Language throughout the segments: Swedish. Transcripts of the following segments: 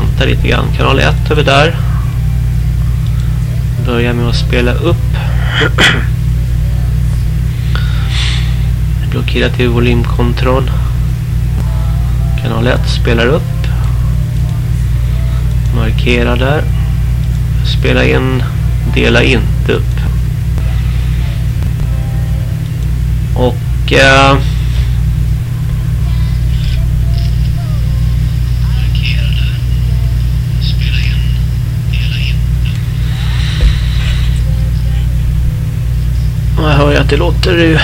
vänta lite grann. Kanal 1 har vi där. Börjar med att spela upp. Blockera till volymkontroll. Kanal 1 spelar upp. Markera där. Spela in. Dela inte upp. Och... Eh, Jag hör ju att det låter ju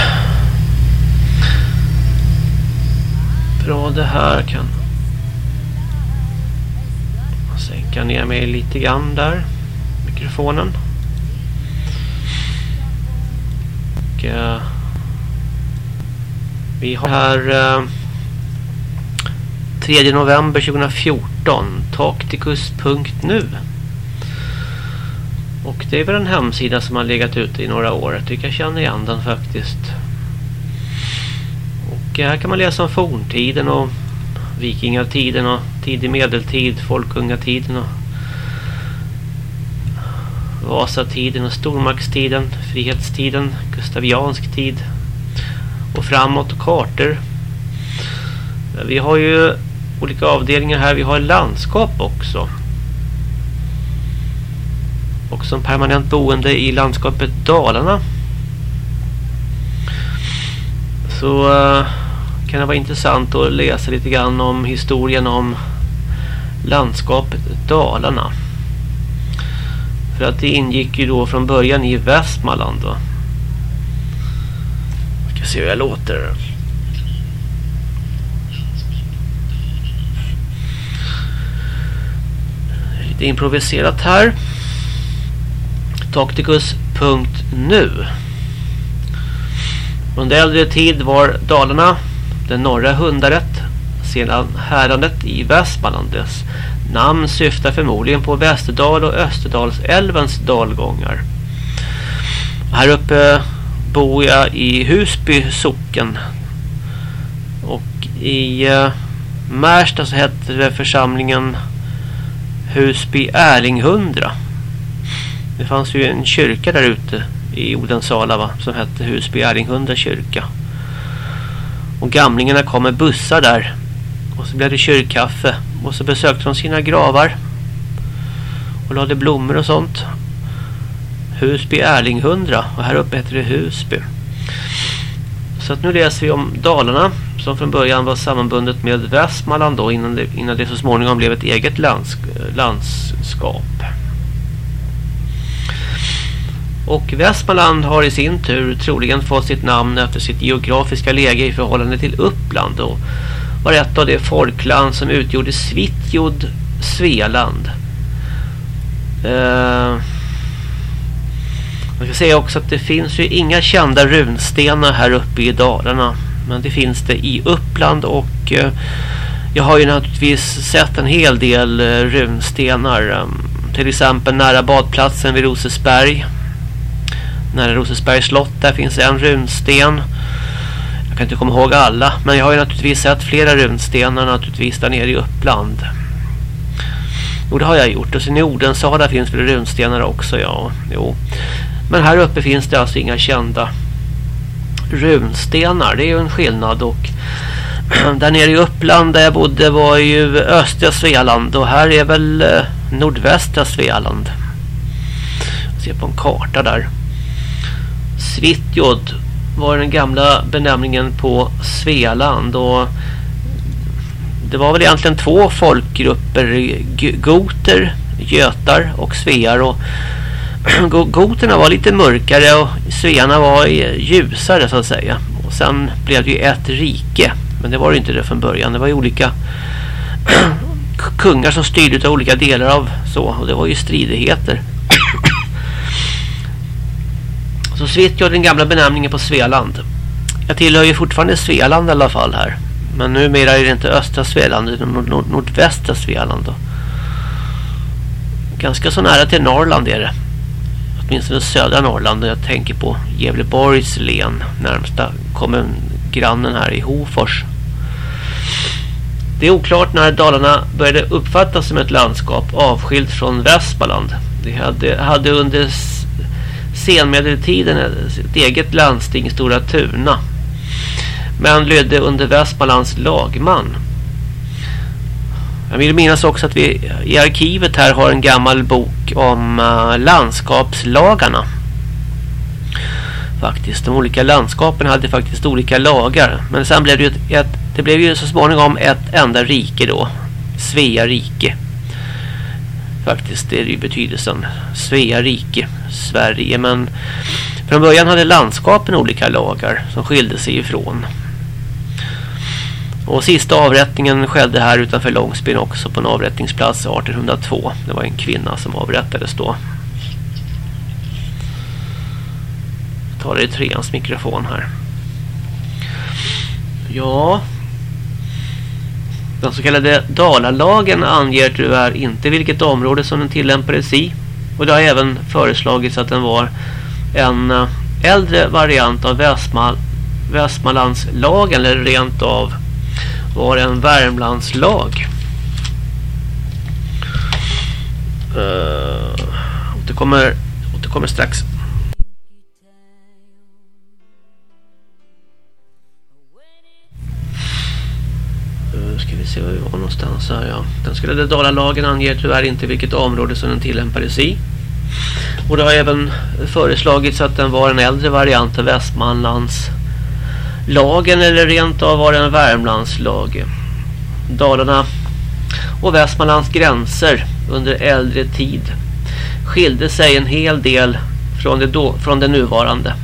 bra det här. Kan sänka ner mig lite grann där mikrofonen? Och uh, vi har här eh, uh, 3 november 2014 taktikus.nu och det är väl en hemsida som har legat ute i några år. Jag tycker jag känner igen den faktiskt. Och här kan man läsa om forntiden och vikingatiden och tidig medeltid, folkungatiden och Vasatiden och stormaktstiden, frihetstiden, gustaviansk tid och framåt och kartor. Vi har ju olika avdelningar här. Vi har landskap också och som permanent boende i landskapet Dalarna så eh, kan det vara intressant att läsa lite grann om historien om landskapet Dalarna. För att det ingick ju då från början i Västmanland då. Vi ska se hur jag låter. Lite improviserat här. Tocticus.nu Under äldre tid var Dalarna det norra hundaret sedan härandet i Västmanland. Dess namn syftar förmodligen på Västerdal och Österdalsälvens dalgångar. Här uppe bor jag i Husby socken. Och i eh, Märsta så hette det församlingen Husby Erlinghundra. Det fanns ju en kyrka där ute i Odensala va, som hette Husby Erlinghundra kyrka. Och gamlingarna kom med bussar där. Och så blev det kyrkkaffe. Och så besökte de sina gravar. Och lade blommor och sånt. Husby Erlinghundra. Och här uppe heter det Husby. Så att nu läser vi om Dalarna. Som från början var sammanbundet med Västmanland då. Innan det, innan det så småningom blev ett eget landsk landskap. Och Västmanland har i sin tur troligen fått sitt namn efter sitt geografiska läge i förhållande till Uppland och var ett av de folkland som utgjorde Svitjod Svealand. Eh, jag ska säga också att det finns ju inga kända runstenar här uppe i Dalarna. Men det finns det i Uppland och eh, jag har ju naturligtvis sett en hel del eh, runstenar. Eh, till exempel nära badplatsen vid Rosesberg nära Rosersbergs slott. Där finns en runsten. Jag kan inte komma ihåg alla. Men jag har ju naturligtvis sett flera runstenar naturligtvis där nere i Uppland. Jo, det har jag gjort. Och sen i Odensala finns väl runstenar också, ja. Jo. Men här uppe finns det alltså inga kända runstenar. Det är ju en skillnad. Och där nere i Uppland där jag bodde var ju östra Svealand. Och här är väl eh, nordvästra Svealand. Jag ser på en karta där. Svitjod var den gamla benämningen på Svealand och det var väl egentligen två folkgrupper goter, götar och svear och goterna var lite mörkare och svearna var ljusare så att säga. Och sen blev det ju ett rike men det var ju inte det från början. Det var ju olika kungar som styrde av olika delar av så och det var ju stridigheter så Svitjod den gamla benämningen på Svealand. Jag tillhör ju fortfarande Svealand i alla fall här. Men numera är det inte östra Svealand utan nord nord nordvästra Svealand då. Ganska så nära till Norrland är det. Åtminstone södra Norrland. Jag tänker på Gävleborgs län. Närmsta kommungrannen här i Hofors. Det är oklart när Dalarna började uppfattas som ett landskap avskilt från Västmanland. Det hade, hade under senmedeltiden ett eget landsting, Stora Tuna. Men lydde under Västmanlands lagman. Jag vill minnas också att vi i arkivet här har en gammal bok om uh, landskapslagarna. Faktiskt, de olika landskapen hade faktiskt olika lagar. Men sen blev det ju ett, ett det blev ju så småningom ett enda rike då. Svea rike. Faktiskt, det är ju betydelsen. Svea rike, Sverige. Men från början hade landskapen olika lagar som skilde sig ifrån. Och sista avrättningen skedde här utanför Långsbyn också på en avrättningsplats 1802. Det var en kvinna som avrättades då. Jag tar det i treans mikrofon här. Ja. Den så kallade Dalalagen anger tyvärr inte vilket område som den tillämpades i. Och det har även föreslagits att den var en eh, äldre variant av Västmal Västmanlandslagen eller rent av var en Värmlandslag. Uh, återkommer, återkommer strax. Nu ska vi se var vi var någonstans här. Ja. Den skulle det Dalalagen anger tyvärr inte vilket område som den tillämpades i. Och det har även föreslagits att den var en äldre variant av Västmanlands lagen eller rent av var en Värmlandslag. Dalarna och Västmanlands gränser under äldre tid skilde sig en hel del från det, då, från det nuvarande.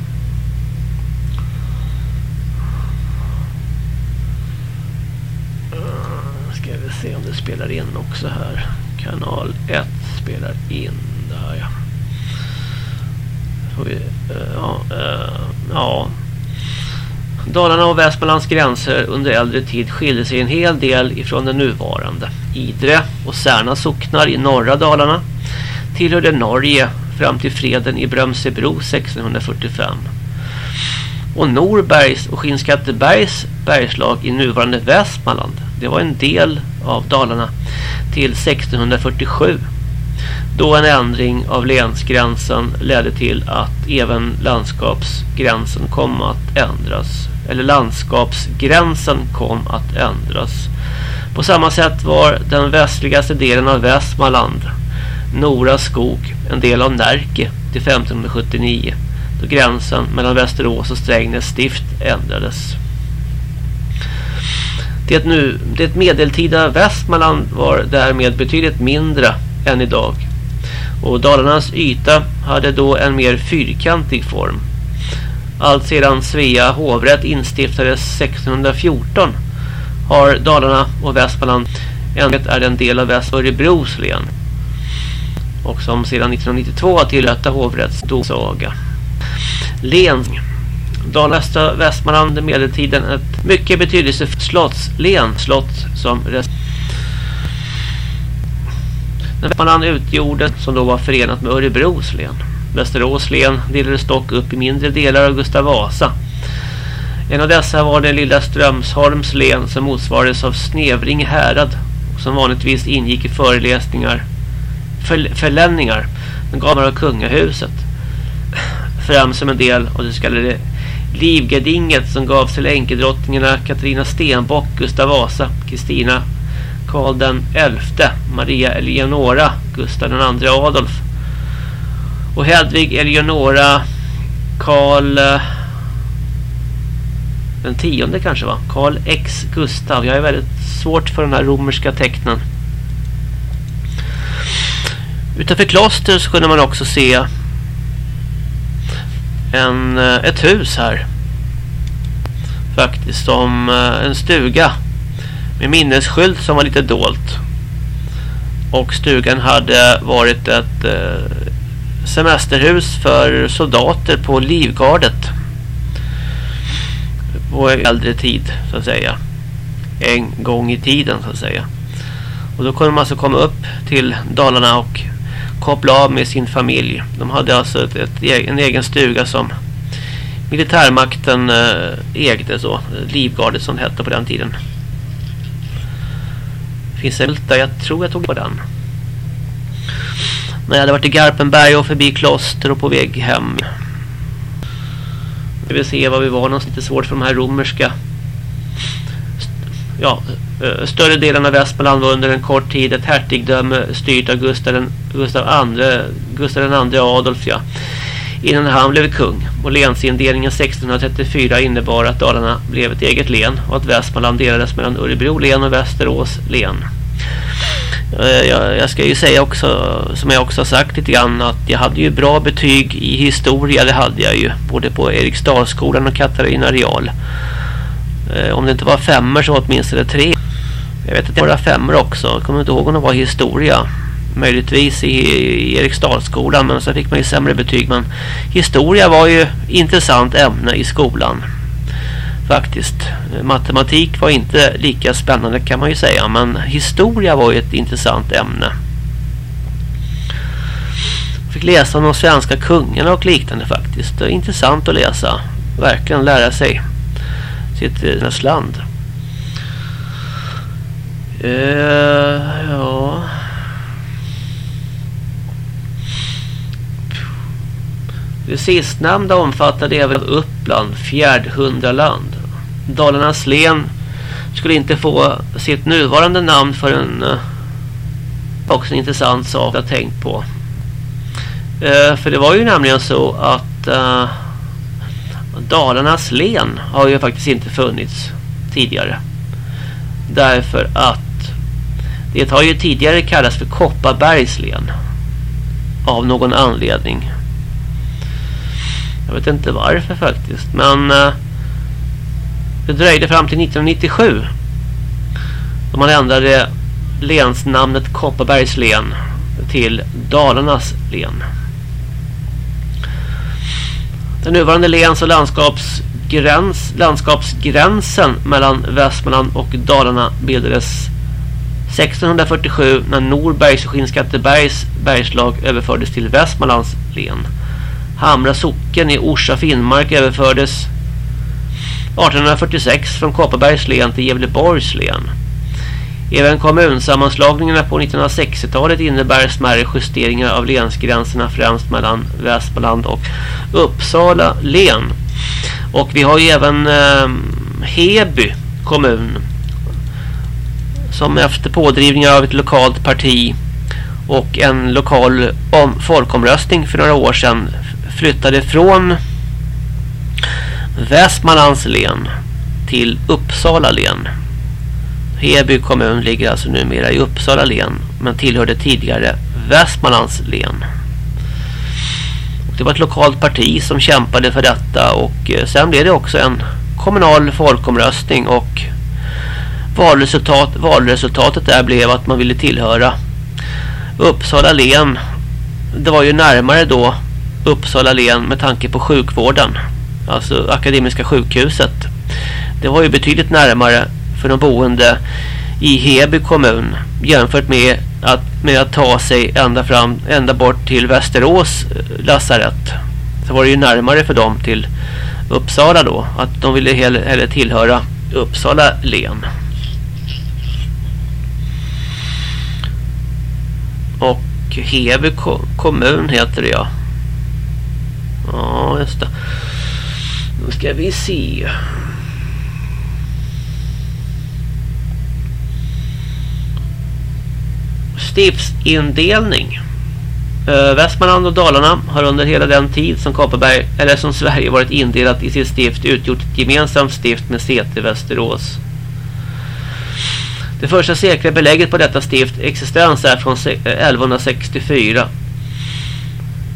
Uh, ska vi se om det spelar in också här. Kanal 1 spelar in. Där ja. Får vi, eh, ja, eh, ja. Dalarna och Västmanlands gränser under äldre tid skilde sig en hel del ifrån den nuvarande. Idre och Särna socknar i norra Dalarna tillhörde Norge fram till freden i Brömsebro 1645. Och Norbergs och Skinnskattebergs bergslag i nuvarande Västmanland, det var en del av Dalarna till 1647 då en ändring av länsgränsen ledde till att även landskapsgränsen kom att ändras eller landskapsgränsen kom att ändras. På samma sätt var den västligaste delen av Västmanland, Nora skog, en del av Närke till 1579 då gränsen mellan Västerås och Strängnäs stift ändrades. Det, nu, det medeltida Västmanland var därmed betydligt mindre än idag och Dalarnas yta hade då en mer fyrkantig form. Allt sedan Svea hovrätt instiftades 1614 har Dalarna och Västmanland enligt är en del av Väst Örebros län och som sedan 1992 har tillhört hovrättsdomsaga. Län Dalästra Västmanland medeltiden ett mycket betydelsefullt slottslän slott som Västmanland utgjorde som då var förenat med Örebros län. Västerås län delades dock upp i mindre delar av Gustav Vasa. En av dessa var den lilla Strömsholms län som motsvarades av Snevring härad och som vanligtvis ingick i föreläsningar för, förlämningar men gamla av kungahuset fram som en del av det så kallade Livgardinget som gavs till änkedrottningarna Katarina Stenbock, Gustav Vasa, Kristina Karl den XI, Maria Eleonora, Gustav den andra Adolf och Hedvig Eleonora Karl eh, den tionde kanske va? Karl X Gustav. Jag är väldigt svårt för den här romerska tecknen. Utanför kloster så kunde man också se en, eh, ett hus här. Faktiskt som eh, en stuga med minnesskylt som var lite dolt. Och stugan hade varit ett eh, semesterhus för soldater på Livgardet. På äldre tid så att säga. En gång i tiden så att säga. Och då kunde man alltså komma upp till Dalarna och koppla av med sin familj. De hade alltså ett, ett, en egen stuga som militärmakten eh, ägde så. Livgardet som det hette på den tiden. Finns en där? Jag tror jag tog på den. När jag hade varit i Garpenberg och förbi kloster och på väg hem. Vi vill se var vi var någonstans. Lite svårt för de här romerska. Ja, Eh, större delen av Västmanland var under en kort tid ett hertigdöme styrt av Gustav, Gustav, II, Gustav II Adolf. Ja innan han blev kung. Och länsindelningen 1634 innebar att Dalarna blev ett eget län och att Västmanland delades mellan Örebro län och Västerås län. Eh, jag, ska ju säga också, som jag också har sagt lite grann, att jag hade ju bra betyg i historia, det hade jag ju. Både på Eriksdalsskolan och Katarina Real. Eh, om det inte var femmer så åtminstone tre. Jag vet att det var femmer också, jag kommer inte ihåg om det var historia möjligtvis i, i Eriksdalsskolan men så fick man ju sämre betyg men historia var ju intressant ämne i skolan faktiskt. Eh, matematik var inte lika spännande kan man ju säga men historia var ju ett intressant ämne. Fick läsa om de svenska kungarna och liknande faktiskt. Det var intressant att läsa. Verkligen lära sig sitt hennes land. Eh, ja... Det sistnämnda omfattade även Uppland, fjärdhundraland. Dalarnas län skulle inte få sitt nuvarande namn för en eh, också en intressant sak att tänkt på. Eh, för det var ju nämligen så att eh, Dalarnas län har ju faktiskt inte funnits tidigare. Därför att det har ju tidigare kallats för Kopparbergs län. Av någon anledning. Jag vet inte varför faktiskt. Men eh, det dröjde fram till 1997. Då man ändrade länsnamnet Kopparbergs län till Dalarnas län. Den nuvarande läns- och landskapsgräns, landskapsgränsen mellan Västmanland och Dalarna bildades 1647 när Norbergs och Skinnskattebergs bergslag överfördes till Västmanlands län. Hamra socken i Orsa Finnmark överfördes 1846 från Kopparbergs län till Gävleborgs län. Även kommunsammanslagningarna på 1960-talet innebär smärre justeringar av länsgränserna främst mellan Västmanland och Uppsala län. Och vi har ju även eh, Heby kommun som efter pådrivningar av ett lokalt parti och en lokal om folkomröstning för några år sedan flyttade från Västmanlands län till Uppsala län. Heby kommun ligger alltså numera i Uppsala län men tillhörde tidigare Västmanlands län. Och det var ett lokalt parti som kämpade för detta och eh, sen blev det också en kommunal folkomröstning och valresultat, valresultatet där blev att man ville tillhöra Uppsala län. Det var ju närmare då Uppsala län med tanke på sjukvården. Alltså Akademiska sjukhuset. Det var ju betydligt närmare för de boende i Heby kommun jämfört med att, med att ta sig ända fram ända bort till Västerås eh, lasarett. Så var det ju närmare för dem till Uppsala då. Att de ville hellre tillhöra Uppsala län. Och Heby kommun heter det ja. Ja, just det. Då ska vi se. Stiftsindelning. Uh, eh, Västmanland och Dalarna har under hela den tid som Kopparberg eller som Sverige varit indelat i sitt stift utgjort ett gemensamt stift med CT Västerås. Det första säkra belägget på detta stift existens är från 1164. Eh,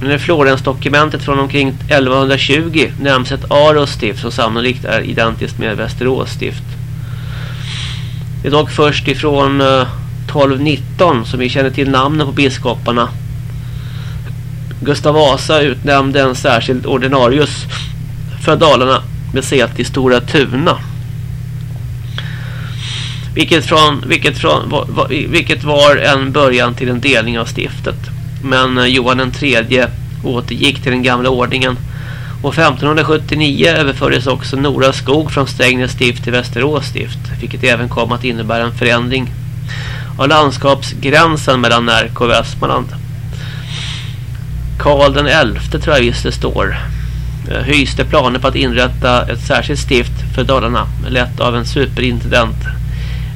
Men i Florensdokumentet från omkring 1120 nämns ett Aros stift som sannolikt är identiskt med Västerås stift. Det är dock först ifrån eh, 1219 som vi känner till namnen på biskoparna. Gustav Vasa utnämnde en särskild ordinarius för Dalarna med säte i Stora Tuna. Vilket, från, vilket, från, vilket var en början till en delning av stiftet. Men eh, Johan III återgick till den gamla ordningen. Och 1579 överfördes också Nora skog från Strängnäs stift till Västerås stift. Vilket även kom att innebära en förändring av landskapsgränsen mellan Närke och Västmanland. Karl den elfte tror jag visst det står eh, hyste planer på att inrätta ett särskilt stift för Dalarna lett av en superintendent.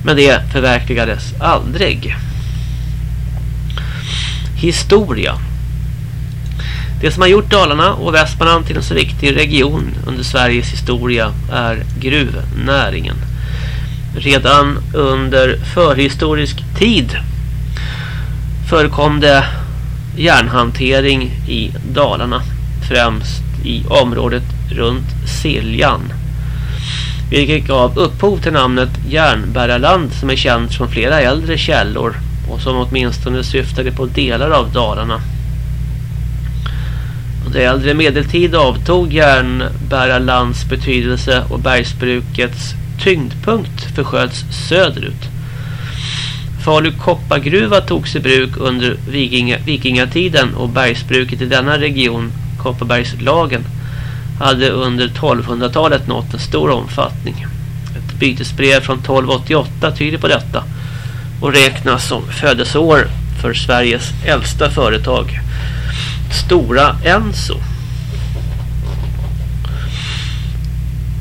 Men det förverkligades aldrig. Historia Det som har gjort Dalarna och Västmanland till en så viktig region under Sveriges historia är gruvnäringen. Redan under förhistorisk tid förekom det järnhantering i Dalarna. Främst i området runt Siljan. Vilket gav upphov till namnet Järnbärarland som är känt från flera äldre källor och som åtminstone syftade på delar av Dalarna. Under äldre medeltid avtog Järnbärarlands betydelse och bergsbrukets tyngdpunkt försköts söderut. Falu koppargruva togs i bruk under vikinga, vikingatiden och bergsbruket i denna region, Kopparbergslagen, hade under 1200-talet nått en stor omfattning. Ett bytesbrev från 1288 tyder på detta och räknas som födelseår för Sveriges äldsta företag, Stora Enso.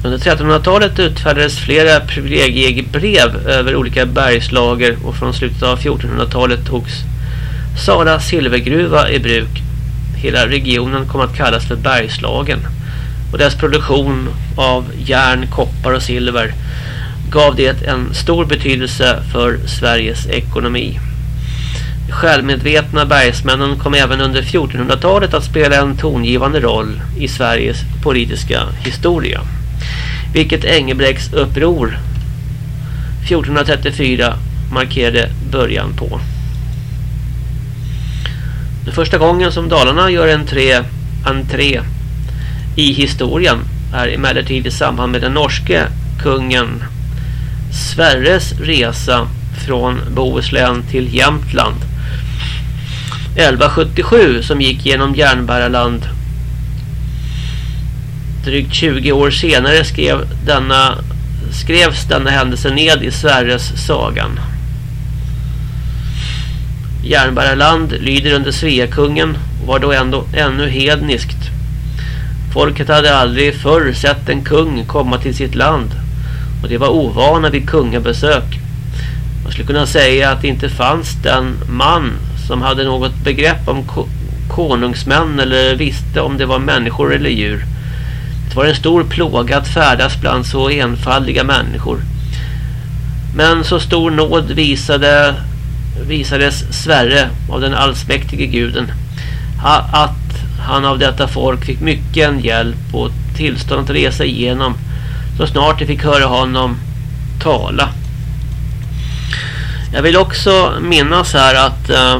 Under 1300-talet utfärdades flera privilegiebrev över olika bergslager och från slutet av 1400-talet togs Sala silvergruva i bruk. Hela regionen kom att kallas för Bergslagen och dess produktion av järn, koppar och silver gav det en stor betydelse för Sveriges ekonomi. Självmedvetna bergsmännen kom även under 1400-talet att spela en tongivande roll i Sveriges politiska historia vilket Engelbrekts uppror 1434 markerade början på. Den första gången som Dalarna gör en tre, entré i historien är emellertid i samband med den norske kungen Sverres resa från Bohuslän till Jämtland 1177 som gick genom Järnbärarland Drygt 20 år senare skrev denna, skrevs denna händelse ned i Sverres sagan. Järnbärarland lyder under Sveakungen och var då ändå ännu hedniskt. Folket hade aldrig förr sett en kung komma till sitt land och det var ovana vid kungabesök. Man skulle kunna säga att det inte fanns den man som hade något begrepp om konungsmän eller visste om det var människor eller djur. Det var en stor plåga att färdas bland så enfaldiga människor. Men så stor nåd visade, visades Sverre av den allsmäktige guden att han av detta folk fick mycket hjälp och tillstånd att resa igenom så snart de fick höra honom tala. Jag vill också minnas här att eh,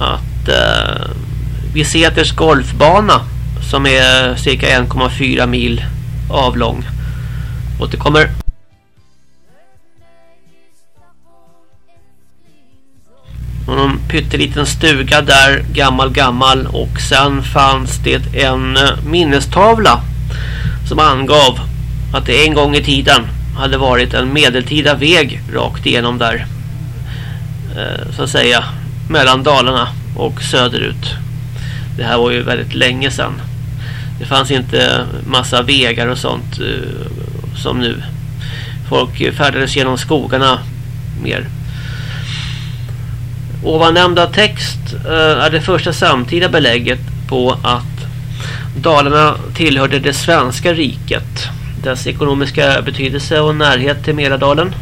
att eh, Viseters golfbana som är cirka 1,4 mil avlång. Återkommer. Och en pytteliten stuga där, gammal gammal. Och sen fanns det en eh, minnestavla som angav att det en gång i tiden hade varit en medeltida väg rakt igenom där. Eh, så att säga mellan Dalarna och söderut. Det här var ju väldigt länge sedan. Det fanns inte massa vägar och sånt uh, som nu. Folk färdades genom skogarna mer. Ovan nämnda text uh, är det första samtida belägget på att Dalarna tillhörde det svenska riket. Dess ekonomiska betydelse och närhet till Mälardalen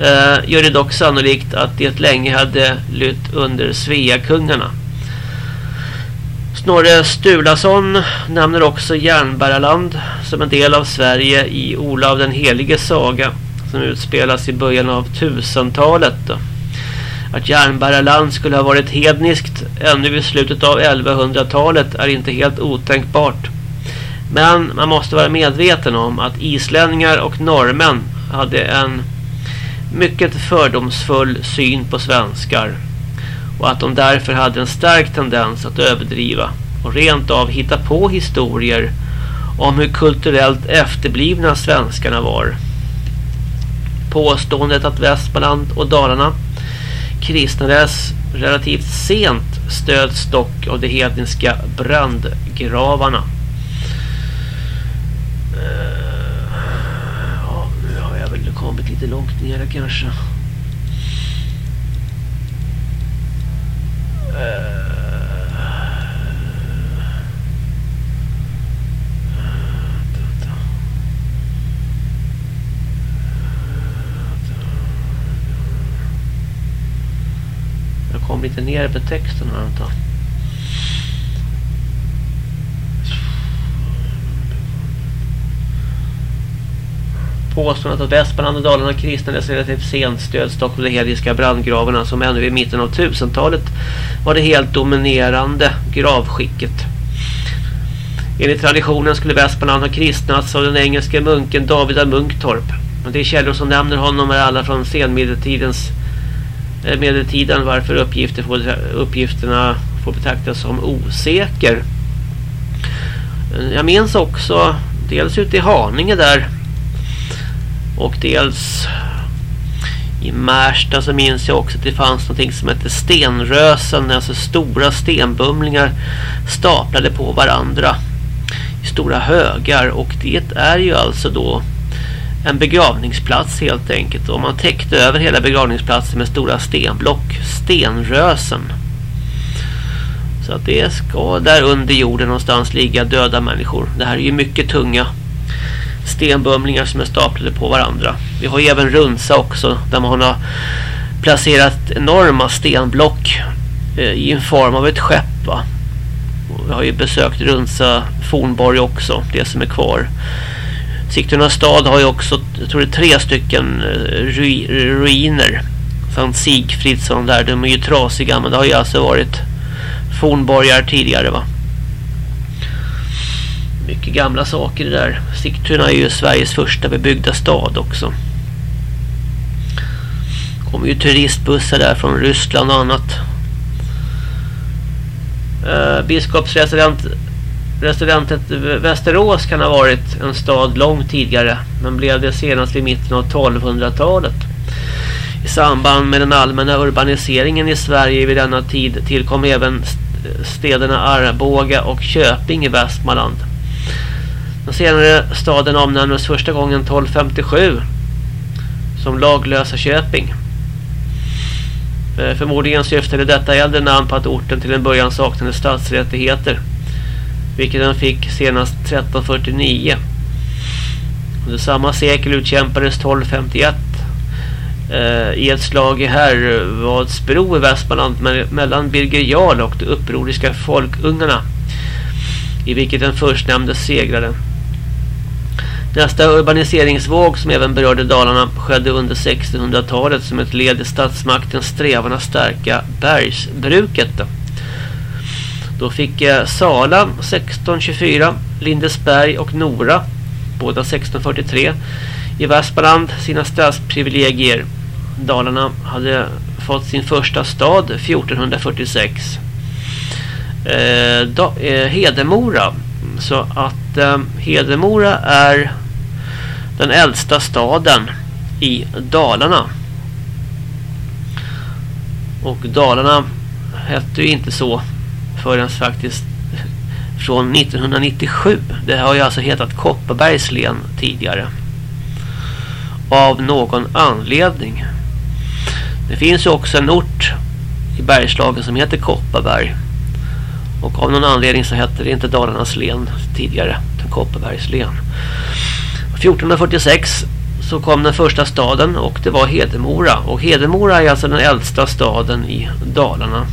uh, gör det dock sannolikt att det länge hade lytt under Sveakungarna. Snorre Stulason nämner också Järnbäraland som en del av Sverige i Olav den helige saga som utspelas i början av tusentalet. Att Järnbäraland skulle ha varit hedniskt ännu vid slutet av 1100-talet är inte helt otänkbart. Men man måste vara medveten om att islänningar och norrmän hade en mycket fördomsfull syn på svenskar och att de därför hade en stark tendens att överdriva och rent av hitta på historier om hur kulturellt efterblivna svenskarna var. påståendet att Västmanland och Dalarna kristnades relativt sent stöds dock av de hedniska brandgravarna. Eh, ja, nu har jag väl kommit lite långt ner kanske. Jag kom lite ner på texten här antar Påståendet att Västmanland och Dalarna kristnades relativt sent stöds dock av de heliska brandgravarna som ännu i mitten av 1000-talet var det helt dominerande gravskicket. Enligt traditionen skulle Västmanland ha kristnats av den engelske munken David av Munktorp. Men det är källor som nämner honom är alla från senmedeltidens eh, medeltiden varför uppgifter får, uppgifterna får betraktas som osäker. Jag minns också dels ute i Haninge där och dels i Märsta så minns jag också att det fanns något som hette stenrösen, alltså stora stenbumlingar staplade på varandra i stora högar och det är ju alltså då en begravningsplats helt enkelt. Och man täckte över hela begravningsplatsen med stora stenblock. Stenrösen. Så att det ska där under jorden någonstans ligga döda människor. Det här är ju mycket tunga stenbumlingar som är staplade på varandra. Vi har ju även Runsa också där man har placerat enorma stenblock eh, i en form av ett skepp va. Vi har ju besökt Runsa Fornborg också, det som är kvar. Sigtuna stad har ju också, jag tror det är tre stycken eh, ruiner. Sankt Sigfridsson där, de är ju trasiga men det har ju alltså varit fornborgar tidigare va. Mycket gamla saker det där. Sigtuna är ju Sveriges första bebyggda stad också. kommer ju turistbussar där från Ryssland och annat. Eh, biskopsresidentet Västerås kan ha varit en stad långt tidigare men blev det senast vid mitten av 1200-talet. I samband med den allmänna urbaniseringen i Sverige vid denna tid tillkom även städerna Arboga och Köping i Västmanland. Den senare staden omnämndes första gången 1257 som Laglösa Köping. Eh, förmodligen syftade detta äldre namn på att orten till en början saknade stadsrättigheter vilket den fick senast 1349. Under samma sekel utkämpades 1251 eh, i ett slag i Herrvadsbro i Västmanland mellan Birger Jarl och de upproriska folkungarna i vilket den förstnämnde segrade. Nästa urbaniseringsvåg som även berörde Dalarna skedde under 1600-talet som ett led i statsmaktens strävan att stärka bergsbruket. Då fick eh, Sala 1624, Lindesberg och Nora båda 1643 i Västmanland sina stadsprivilegier. Dalarna hade fått sin första stad 1446. Eh, da, eh, Hedemora så att eh, Hedemora är den äldsta staden i Dalarna. Och Dalarna hette ju inte så förrän faktiskt från 1997. Det har ju alltså hetat Kopparbergs län tidigare. Av någon anledning. Det finns ju också en ort i Bergslagen som heter Kopparberg. Och av någon anledning så hette det inte Dalarnas län tidigare, utan Kopparbergs län. 1446 så kom den första staden och det var Hedemora. Och Hedemora är alltså den äldsta staden i Dalarna.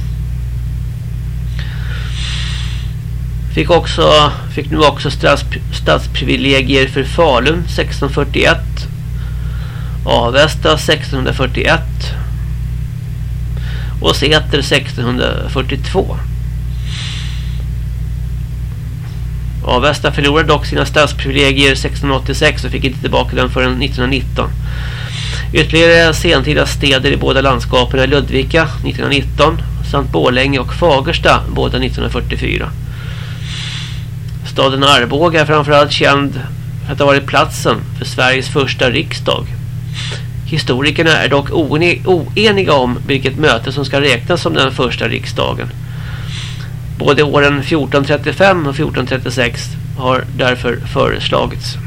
Fick, också, fick nu också stadsprivilegier för Falun 1641. Avesta 1641. Och Säter 1642. Avesta förlorade dock sina stadsprivilegier 1686 och fick inte tillbaka dem förrän 1919. Ytterligare sentida städer i båda landskapen är Ludvika 1919 samt Bålänge och Fagersta båda 1944. Staden Arboga är framförallt känd för att ha varit platsen för Sveriges första riksdag. Historikerna är dock oeniga om vilket möte som ska räknas som den första riksdagen. Både åren 1435 och 1436 har därför föreslagits.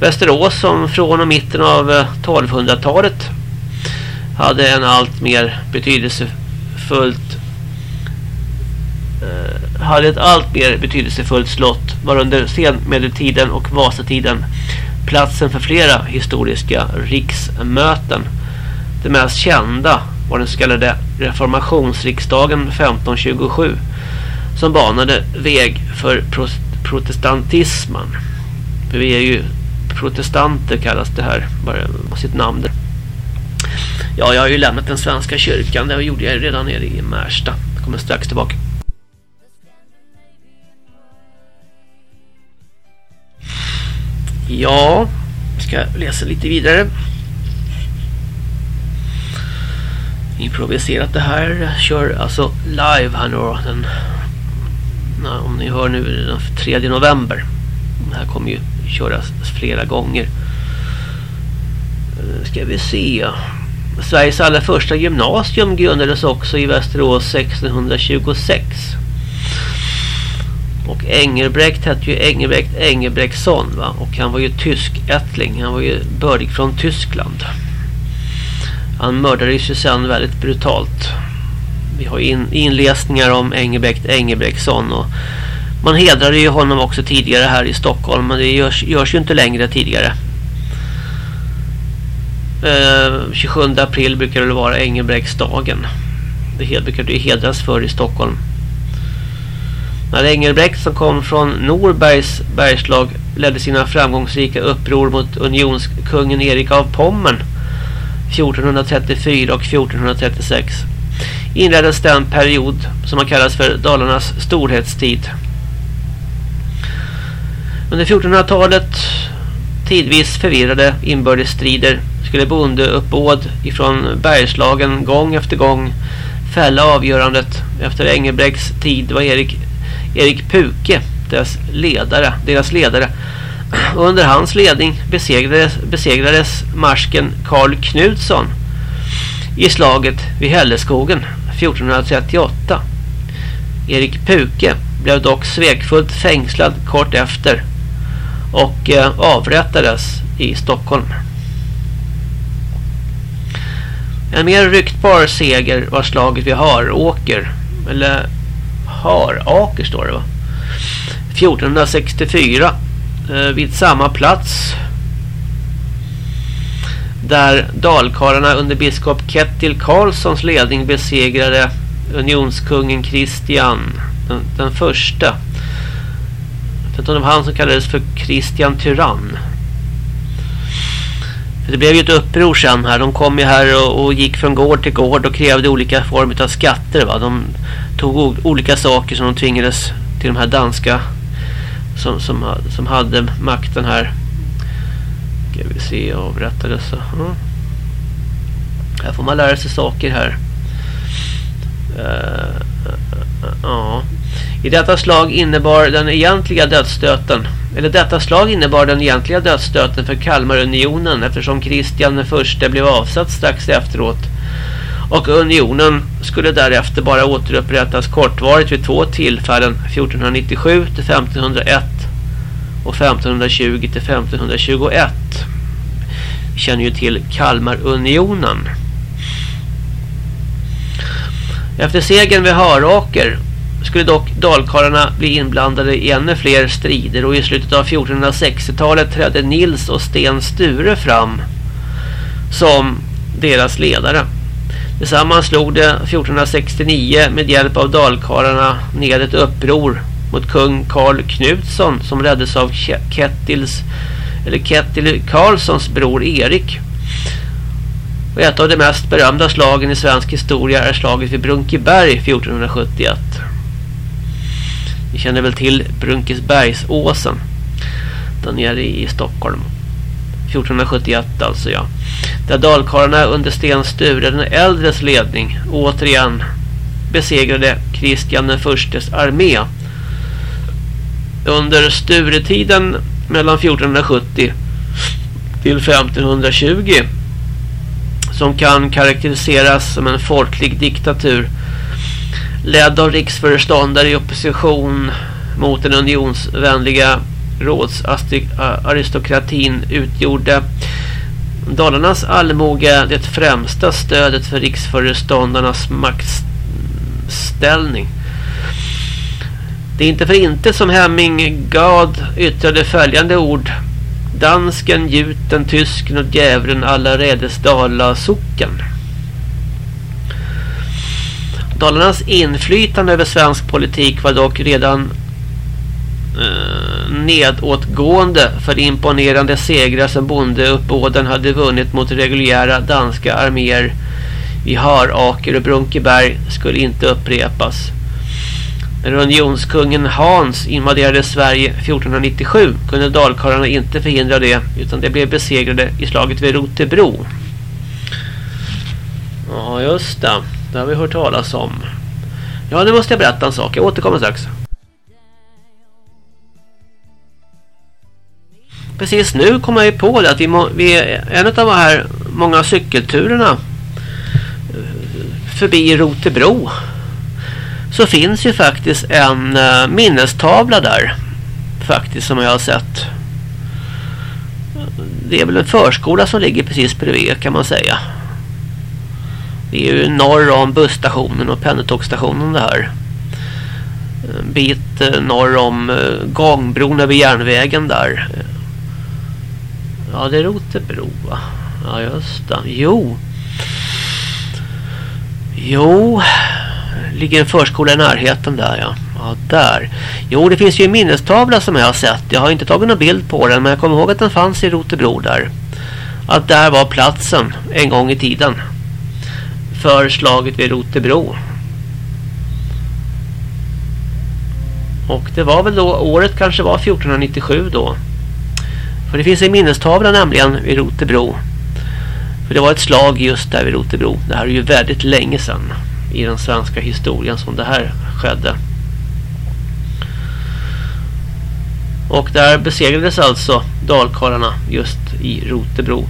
Västerås som från och mitten av eh, 1200-talet hade en allt mer betydelsefullt eh, hade ett allt mer betydelsefullt slott var under senmedeltiden och Vasatiden platsen för flera historiska riksmöten. Det mest kända var den så kallade reformationsriksdagen 1527 som banade väg för protestantismen. För vi är ju protestanter kallas det här, bara sitt namn. Ja, jag har ju lämnat den svenska kyrkan, det gjorde jag redan nere i Märsta. Jag kommer strax tillbaka. Ja, jag ska läsa lite vidare. Improviserat det här. Jag kör alltså live här nu den, om ni hör nu den 3 november. Det här kommer ju köras flera gånger. Eh, ska vi se. Sveriges allra första gymnasium grundades också i Västerås 1626. Och Engelbrekt hette ju Engelbrekt Engelbrektsson va? Och han var ju tyskättling. Han var ju bördig från Tyskland. Han mördades ju sen väldigt brutalt. Vi har in, inläsningar om Engelbrekt Engelbrektsson och man hedrade ju honom också tidigare här i Stockholm men det görs, görs ju inte längre tidigare. Eh, 27 april brukar det vara Engelbrektsdagen. Det brukar det hedras för i Stockholm. När Engelbrekt som kom från Norbergs bergslag ledde sina framgångsrika uppror mot unionskungen Erik av Pommern 1434 och 1436 inleddes den period som man kallas för Dalarnas storhetstid. Under 1400-talet tidvis förvirrade inbördesstrider skulle bondeuppbåd ifrån Bergslagen gång efter gång fälla avgörandet. Efter Engelbrekts tid var Erik, Erik Puke deras ledare, deras ledare. Och under hans ledning besegrades, besegrades marsken Karl Knutsson i slaget vid Hälleskogen 1438. Erik Puke blev dock svekfullt fängslad kort efter och eh, avrättades i Stockholm. En mer ryktbar seger var slaget vid Haråker eller Haraker står det va? 1464 Eh, vid samma plats där dalkarlarna under biskop Kettil Karlssons ledning besegrade unionskungen Kristian den, den första det var han som kallades för Kristian Tyrann. Det blev ju ett uppror sen här. De kom ju här och, och, gick från gård till gård och krävde olika former av skatter. Va? De tog olika saker som de tvingades till de här danska som, som, som hade makten här. Ska vi se, avrättades. Mm. Här får man lära sig saker här. Uh, uh, uh, uh. I detta slag innebar den egentliga dödsstöten eller detta slag innebar den egentliga dödsstöten för Kalmarunionen eftersom Kristian den blev avsatt strax efteråt och unionen skulle därefter bara återupprättas kortvarigt vid två tillfällen 1497 till 1501 och 1520 till 1521 vi känner ju till Kalmarunionen efter segern vid Höråker skulle dock dalkarlarna bli inblandade i ännu fler strider och i slutet av 1460-talet trädde Nils och Sten Sture fram som deras ledare. Tillsammans slog det 1469 med hjälp av dalkarlarna ned ett uppror mot kung Karl Knutsson som räddades av Kettils eller Kettil Karlssons bror Erik. Och ett av de mest berömda slagen i svensk historia är slaget vid Brunkeberg 1471. Ni känner väl till Brunkesbergsåsen. Där nere i Stockholm. 1471 alltså ja. Där dalkarlarna under Sten Sture den äldres ledning återigen besegrade Kristian den förstes armé. Under Sturetiden mellan 1470 till 1520 som kan karaktäriseras som en folklig diktatur ledd av riksföreståndare i opposition mot den unionsvänliga rådsaristokratin utgjorde Dalarnas allmoge det främsta stödet för riksföreståndarnas maktställning. Det är inte för inte som Hemming Gad yttrade följande ord. Dansken, gjuten, tysken och djävulen alla redes Dala socken. Dalarnas inflytande över svensk politik var dock redan Eh, nedåtgående för de imponerande segrar som bondeuppbåden hade vunnit mot reguljära danska arméer i Haraker och Brunkeberg skulle inte upprepas. När unionskungen Hans invaderade Sverige 1497 kunde dalkarlarna inte förhindra det utan de blev besegrade i slaget vid Rotebro. Ja just det, det har vi hört talas om. Ja nu måste jag berätta en sak, jag återkommer strax. Precis nu kommer jag ju på det att vi, må, vi en av de här många cykelturerna eh, förbi Rotebro så finns ju faktiskt en eh, minnestavla där. Faktiskt som jag har sett. Det är väl en förskola som ligger precis bredvid kan man säga. Det är ju norr om busstationen och pendeltågsstationen det här. En bit eh, norr om gångbron över järnvägen där. Ja, det är Rotebro va? Ja, just det. Jo. Jo ligger en förskola i närheten där ja. Ja, där. Jo, det finns ju en minnestavla som jag har sett. Jag har inte tagit någon bild på den, men jag kommer ihåg att den fanns i Rotebro där. Att där var platsen en gång i tiden. För slaget vid Rotebro. Och det var väl då, året kanske var 1497 då. För det finns en minnestavla nämligen vid Rotebro. För det var ett slag just där vid Rotebro. Det här är ju väldigt länge sedan i den svenska historien som det här skedde. Och där besegrades alltså dalkarlarna just i Rotebro.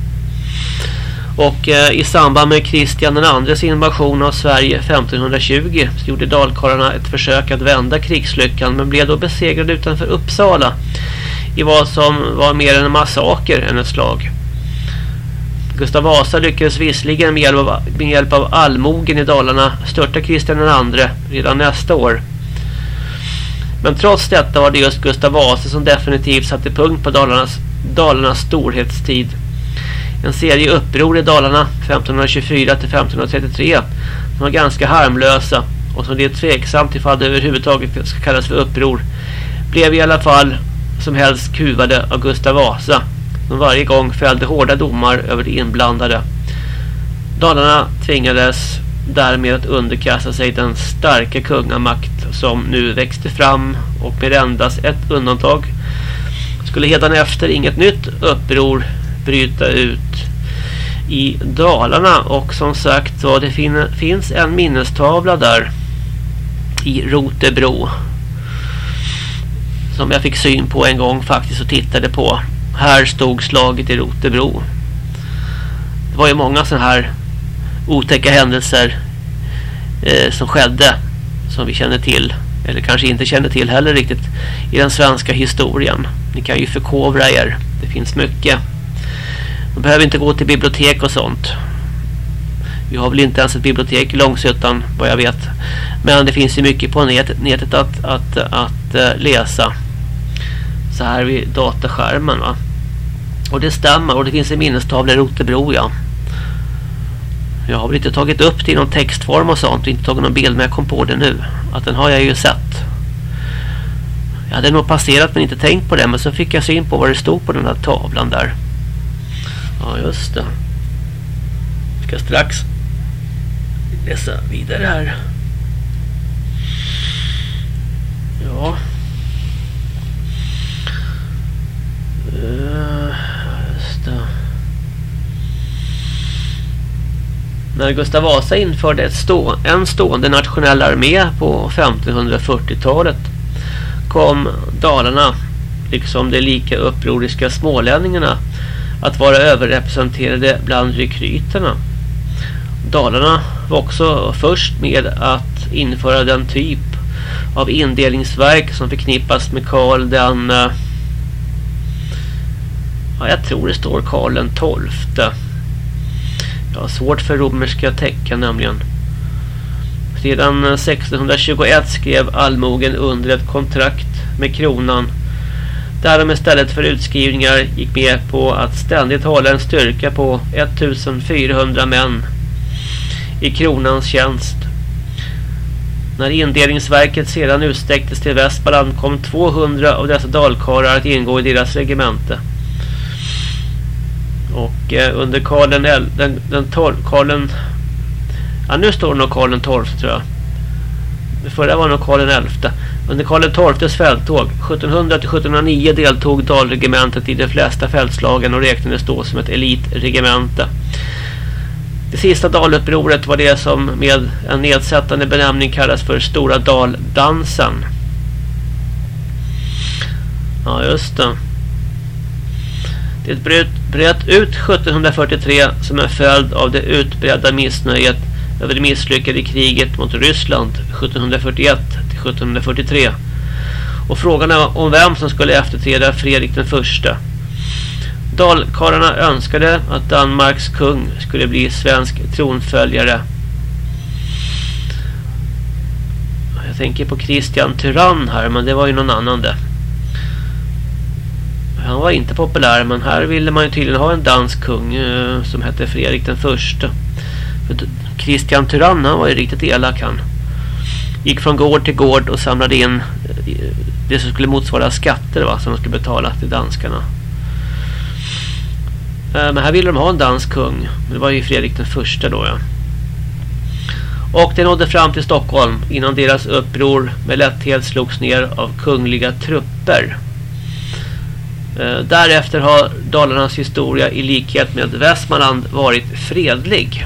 Och eh, i samband med Kristian IIs invasion av Sverige 1520 så gjorde dalkarlarna ett försök att vända krigslyckan men blev då besegrade utanför Uppsala i vad som var mer en massaker än ett slag. Gustav Vasa lyckades visserligen med hjälp av, med hjälp av allmogen i Dalarna störta Kristian II redan nästa år. Men trots detta var det just Gustav Vasa som definitivt satte punkt på Dalarnas, Dalarnas storhetstid. En serie uppror i Dalarna 1524 till 1533 som var ganska harmlösa och som det är tveksamt ifall det överhuvudtaget ska kallas för uppror blev i alla fall som helst kuvade av Gustav Vasa som varje gång fällde hårda domar över de inblandade. Dalarna tvingades därmed att underkasta sig den starka kungamakt som nu växte fram och med endast ett undantag skulle hedan efter inget nytt uppror bryta ut i Dalarna och som sagt så det fin finns en minnestavla där i Rotebro som jag fick syn på en gång faktiskt och tittade på här stod slaget i Rotebro. Det var ju många sådana här otäcka händelser eh, som skedde som vi känner till eller kanske inte känner till heller riktigt i den svenska historien. Ni kan ju förkovra er. Det finns mycket. Man behöver inte gå till bibliotek och sånt. Vi har väl inte ens ett bibliotek i Långsötan vad jag vet. Men det finns ju mycket på nätet, nätet att, att, att, att läsa. Så här vid dataskärmen va. Och det stämmer och det finns en minnestavla i Rotebro ja. Jag har väl inte tagit upp det i någon textform och sånt. Och Inte tagit någon bild men jag kom på det nu. Att den har jag ju sett. Jag hade nog passerat men inte tänkt på det. Men så fick jag syn på vad det stod på den där tavlan där. Ja just det. Jag ska strax läsa vidare här. Ja. När Gustav Vasa införde ett stå en stående nationell armé på 1540-talet kom Dalarna, liksom de lika upproriska smålänningarna, att vara överrepresenterade bland rekryterna. Dalarna var också först med att införa den typ av indelningsverk som förknippas med Karl den eh, ja, jag tror det står Karl den tolfte. Jag har svårt för romerska tecken nämligen. Sedan 1621 skrev allmogen under ett kontrakt med kronan där de istället för utskrivningar gick med på att ständigt hålla en styrka på 1400 män i kronans tjänst. När indelningsverket sedan utsträcktes till Västmanland kom 200 av dessa dalkarlar att ingå i deras regemente. Och eh, under Karl den, den, den tol, Karlen ja nu står det nog Karl den 12 tror jag. Det förra var nog Karl den 11. Under Karl XIIs fälttåg 1700-1709 deltog dalregementet i de flesta fältslagen och räknades då som ett elitregemente. Det sista dalupproret var det som med en nedsättande benämning kallas för Stora daldansen. Ja just det. Det bröt, bröt ut 1743 som en följd av det utbredda missnöjet över det misslyckade kriget mot Ryssland 1741 till 1743 och frågan om vem som skulle efterträda Fredrik den första. Dalkarlarna önskade att Danmarks kung skulle bli svensk tronföljare. Jag tänker på Christian Tyrann här men det var ju någon annan det. Han var inte populär men här ville man ju tydligen ha en dansk kung eh, som hette Fredrik den första. Christian Tyrann han var ju riktigt elak han. Gick från gård till gård och samlade in eh, det som skulle motsvara skatter va, som de skulle betala till danskarna. Eh, men här ville de ha en dansk kung. Det var ju Fredrik den första då ja. Och det nådde fram till Stockholm innan deras uppror med lätthet slogs ner av kungliga trupper. Eh, därefter har Dalarnas historia i likhet med Västmanland varit fredlig.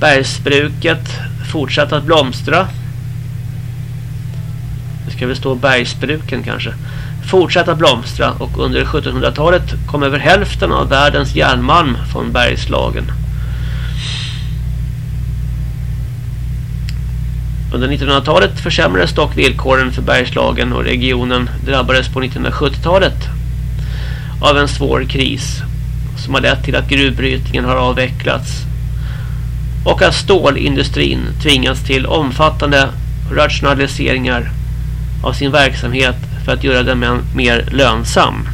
Bergsbruket fortsatt att blomstra. Det ska väl stå bergsbruken kanske. Fortsatt att blomstra och under 1700-talet kom över hälften av världens järnmalm från Bergslagen. Under 1900-talet försämrades dock villkoren för Bergslagen och regionen drabbades på 1970-talet av en svår kris som har lett till att gruvbrytningen har avvecklats och att stålindustrin tvingats till omfattande rationaliseringar av sin verksamhet för att göra den mer lönsam.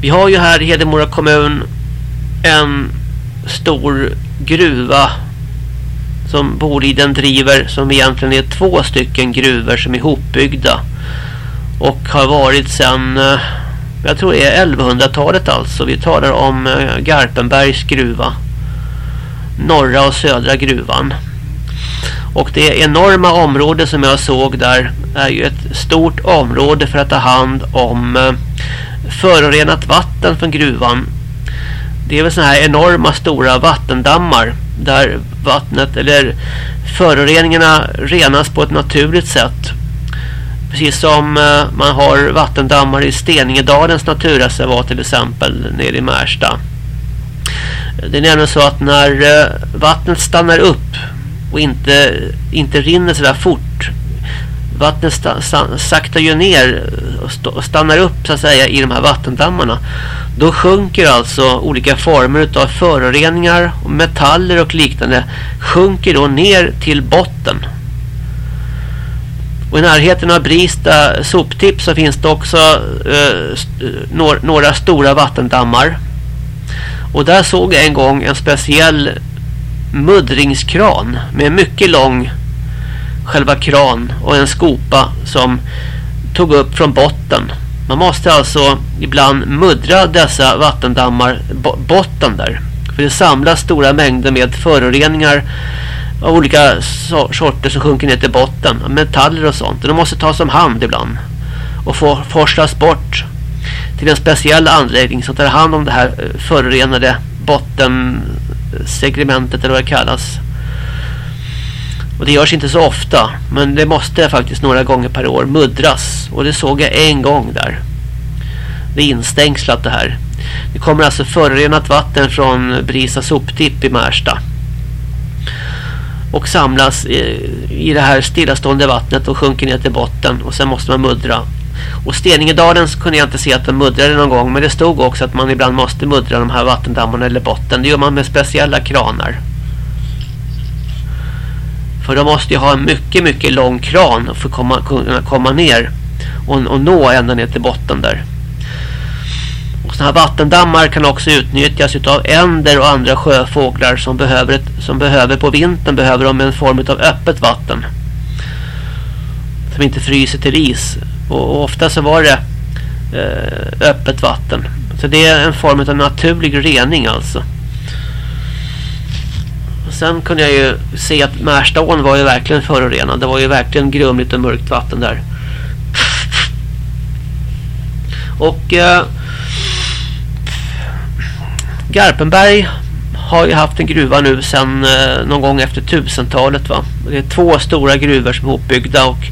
Vi har ju här i Hedemora kommun en stor gruva som Boliden driver som egentligen är två stycken gruvor som är ihopbyggda och har varit sedan eh, jag tror det är 1100-talet alltså. Vi talar om eh, Garpenbergs gruva norra och södra gruvan. Och det enorma område som jag såg där är ju ett stort område för att ta hand om eh, förorenat vatten från gruvan. Det är väl sådana här enorma stora vattendammar där vattnet eller föroreningarna renas på ett naturligt sätt. Precis som eh, man har vattendammar i Steningedalens naturreservat till exempel nere i Märsta. Det är nämligen så att när eh, vattnet stannar upp och inte, inte rinner så där fort vattnet sta, sta, saktar ju ner och stannar upp så att säga i de här vattendammarna. Då sjunker alltså olika former av föroreningar och metaller och liknande sjunker då ner till botten. Och i närheten av Brista soptipp så finns det också eh, st några stora vattendammar. Och där såg jag en gång en speciell muddringskran med mycket lång själva kran och en skopa som tog upp från botten. Man måste alltså ibland muddra dessa vattendammar botten där. För det samlas stora mängder med föroreningar av olika sorter som sjunker ner till botten. Metaller och sånt. De måste tas om hand ibland. Och få forslas bort till en speciell anläggning som tar hand om det här eh, förorenade bottensegmentet eller vad det kallas. Och det görs inte så ofta men det måste faktiskt några gånger per år muddras och det såg jag en gång där. Det är instängslat det här. Det kommer alltså förorenat vatten från Brisa soptipp i Märsta. Och samlas i, i det här stillastående vattnet och sjunker ner till botten. Och sen måste man muddra. Och Steningedalen kunde jag inte se att de muddrade någon gång. Men det stod också att man ibland måste muddra de här vattendammarna eller botten. Det gör man med speciella kranar. För de måste ju ha en mycket, mycket lång kran för att komma, kunna komma ner och, och nå ända ner till botten där. Och sådana här vattendammar kan också utnyttjas av änder och andra sjöfåglar som behöver, ett, som behöver på vintern behöver de en form av öppet vatten. Som inte fryser till is. Och, och ofta så var det eh, öppet vatten. Så det är en form av naturlig rening alltså. Sen kunde jag ju se att Märstaån var ju verkligen förorenad. Det var ju verkligen grumligt och mörkt vatten där. Och eh, Garpenberg har ju haft en gruva nu sedan eh, någon gång efter tusentalet va. Det är två stora gruvor som är hopbyggda. och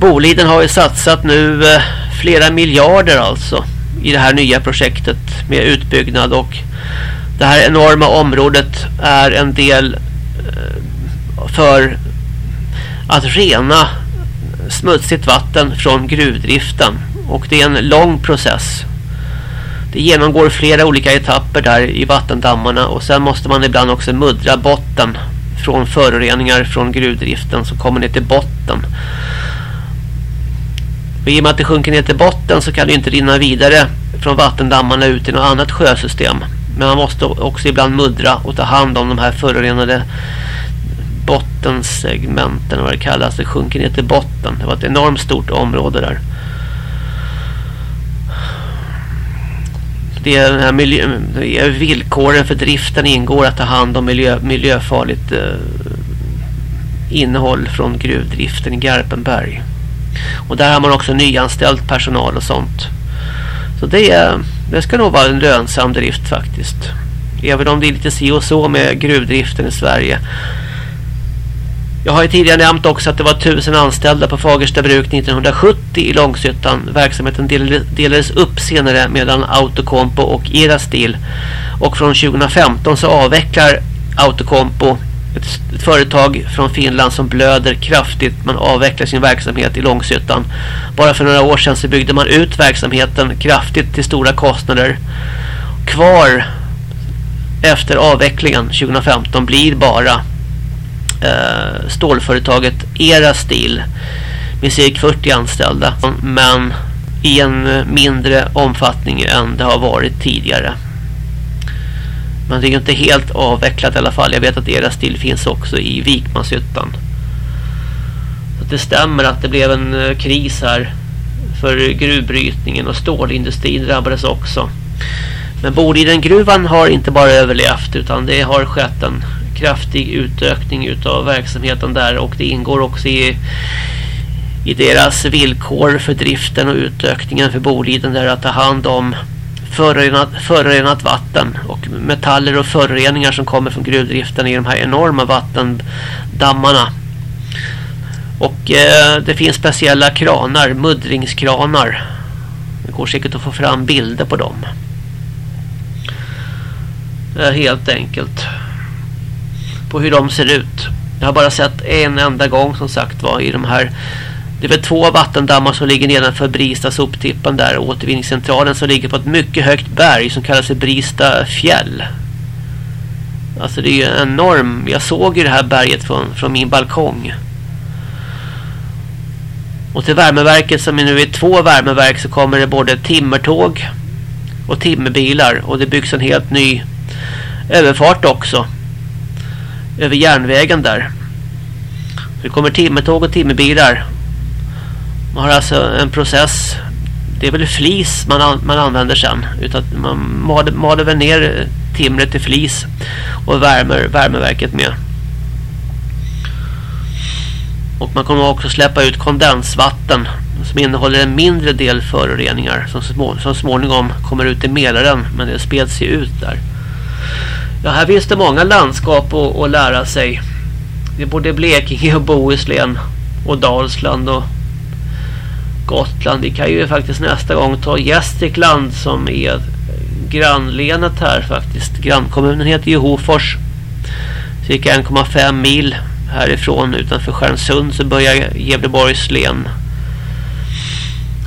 Boliden har ju satsat nu eh, flera miljarder alltså i det här nya projektet med utbyggnad och det här enorma området är en del eh, för att rena smutsigt vatten från gruvdriften och det är en lång process. Det genomgår flera olika etapper där i vattendammarna och sen måste man ibland också muddra botten från föroreningar från gruvdriften så kommer det till botten. Och I och med att det sjunker ner till botten så kan det inte rinna vidare från vattendammarna ut i något annat sjösystem. Men man måste också ibland muddra och ta hand om de här förorenade bottensegmenten vad det kallas. Det sjunker ner till botten. Det var ett enormt stort område där. Det är, den här miljö, det är villkoren för driften ingår att ta hand om miljö, miljöfarligt eh, innehåll från gruvdriften i Garpenberg. Och där har man också nyanställt personal och sånt. Så det, är, det ska nog vara en lönsam drift faktiskt. Även om det är lite si och så med gruvdriften i Sverige. Jag har ju tidigare nämnt också att det var tusen anställda på Fagersta bruk 1970 i Långshyttan. Verksamheten delades upp senare mellan Autocompo och Erastil. Och från 2015 så avvecklar Autocompo ett, ett, företag från Finland som blöder kraftigt. Man avvecklar sin verksamhet i Långshyttan. Bara för några år sedan så byggde man ut verksamheten kraftigt till stora kostnader. Kvar efter avvecklingen 2015 blir bara eh, stålföretaget Era Steel med cirka 40 anställda. Men i en eh, mindre omfattning än det har varit tidigare. Men det är ju inte helt avvecklat i alla fall. Jag vet att deras stil finns också i Vikmanshyttan. Så det stämmer att det blev en eh, kris här för gruvbrytningen och stålindustrin drabbades också. Men Bolidengruvan har inte bara överlevt utan det har skett en kraftig utökning utav verksamheten där och det ingår också i, i deras villkor för driften och utökningen för Boliden där att ta hand om förorenat, förorenat vatten och metaller och föroreningar som kommer från gruvdriften i de här enorma vattendammarna. Och eh, det finns speciella kranar, muddringskranar. Det går säkert att få fram bilder på dem. Eh, helt enkelt. På hur de ser ut. Jag har bara sett en enda gång som sagt var i de här det är väl två vattendammar som ligger nedanför Brista soptippen där. Återvinningscentralen som ligger på ett mycket högt berg som kallas för Brista fjäll. Alltså det är ju en enorm... Jag såg ju det här berget från, från min balkong. Och till värmeverket som nu är två värmeverk så kommer det både timmertåg och timmerbilar. Och det byggs en helt ny överfart också. Över järnvägen där. Det kommer timmertåg och timmerbilar man har alltså en process. Det är väl flis man, an, man använder sen. Utan man maler, maler väl ner timret till flis. Och värmer värmeverket med. Och man kommer också släppa ut kondensvatten. Som innehåller en mindre del föroreningar. Som, små, som småningom kommer ut i Mälaren. Men det speds ju ut där. Ja, här finns det många landskap att, att lära sig. Det är både Blekinge och Bohuslän. Och Dalsland och Gotland. Vi kan ju faktiskt nästa gång ta Gästrikland som är grannlänet här faktiskt. Grannkommunen heter ju Hofors. Cirka 1,5 mil härifrån utanför Stjärnsund så börjar Gävleborgs län.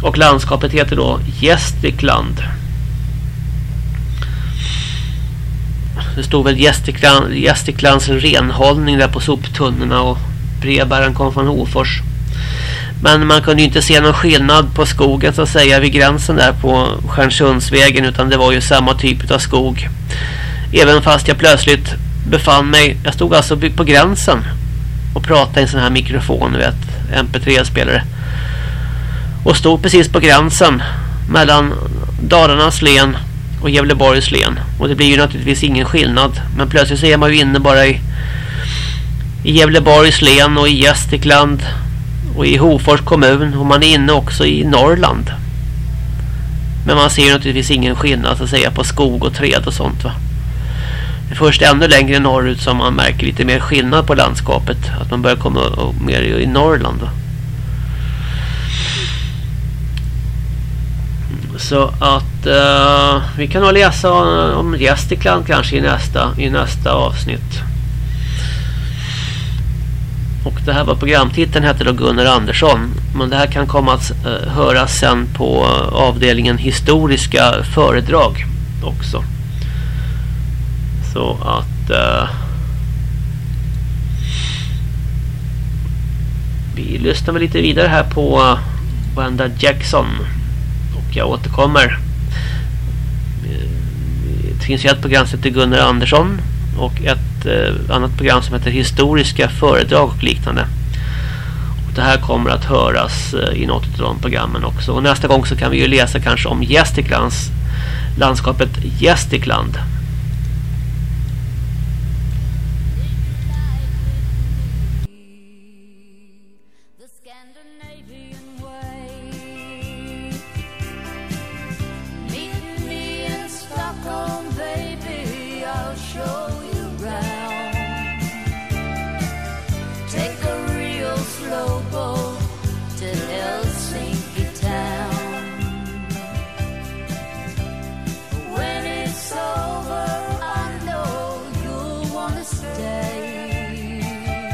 Och landskapet heter då Gästrikland. Det stod väl Gästrikland, Gästriklands renhållning där på soptunnorna och brevbäraren kom från Hofors. Men man kunde ju inte se någon skillnad på skogen så att säga vid gränsen där på Stjärnsundsvägen utan det var ju samma typ av skog. Även fast jag plötsligt befann mig, jag stod alltså på gränsen och pratade i en sån här mikrofon, vet, MP3-spelare. Och stod precis på gränsen mellan Dalarnas län och Gävleborgs län. Och det blir ju naturligtvis ingen skillnad. Men plötsligt så är man ju inne bara i, i Gävleborgs län och i Gästrikland och i Hofors kommun. Och man är inne också i Norrland. Men man ser naturligtvis ingen skillnad så att säga på skog och träd och sånt va. Det är först ännu längre norrut som man märker lite mer skillnad på landskapet. Att man börjar komma mer i Norrland va. Så att uh, vi kan nog läsa om Gästrikland kanske i nästa, i nästa avsnitt. Och det här var programtiteln hette då Gunnar Andersson. Men det här kan komma att eh, höras sen på eh, avdelningen historiska föredrag också. Så att uh, vi lyssnar väl lite vidare här på Wanda Jackson Och jag återkommer. Det finns ju ett program som heter Gunnar Andersson och ett eh, annat program som heter Historiska föredrag och liknande. Och det här kommer att höras eh, i något av de programmen också. Och nästa gång så kan vi ju läsa kanske om Gästriklands landskapet Gästrikland.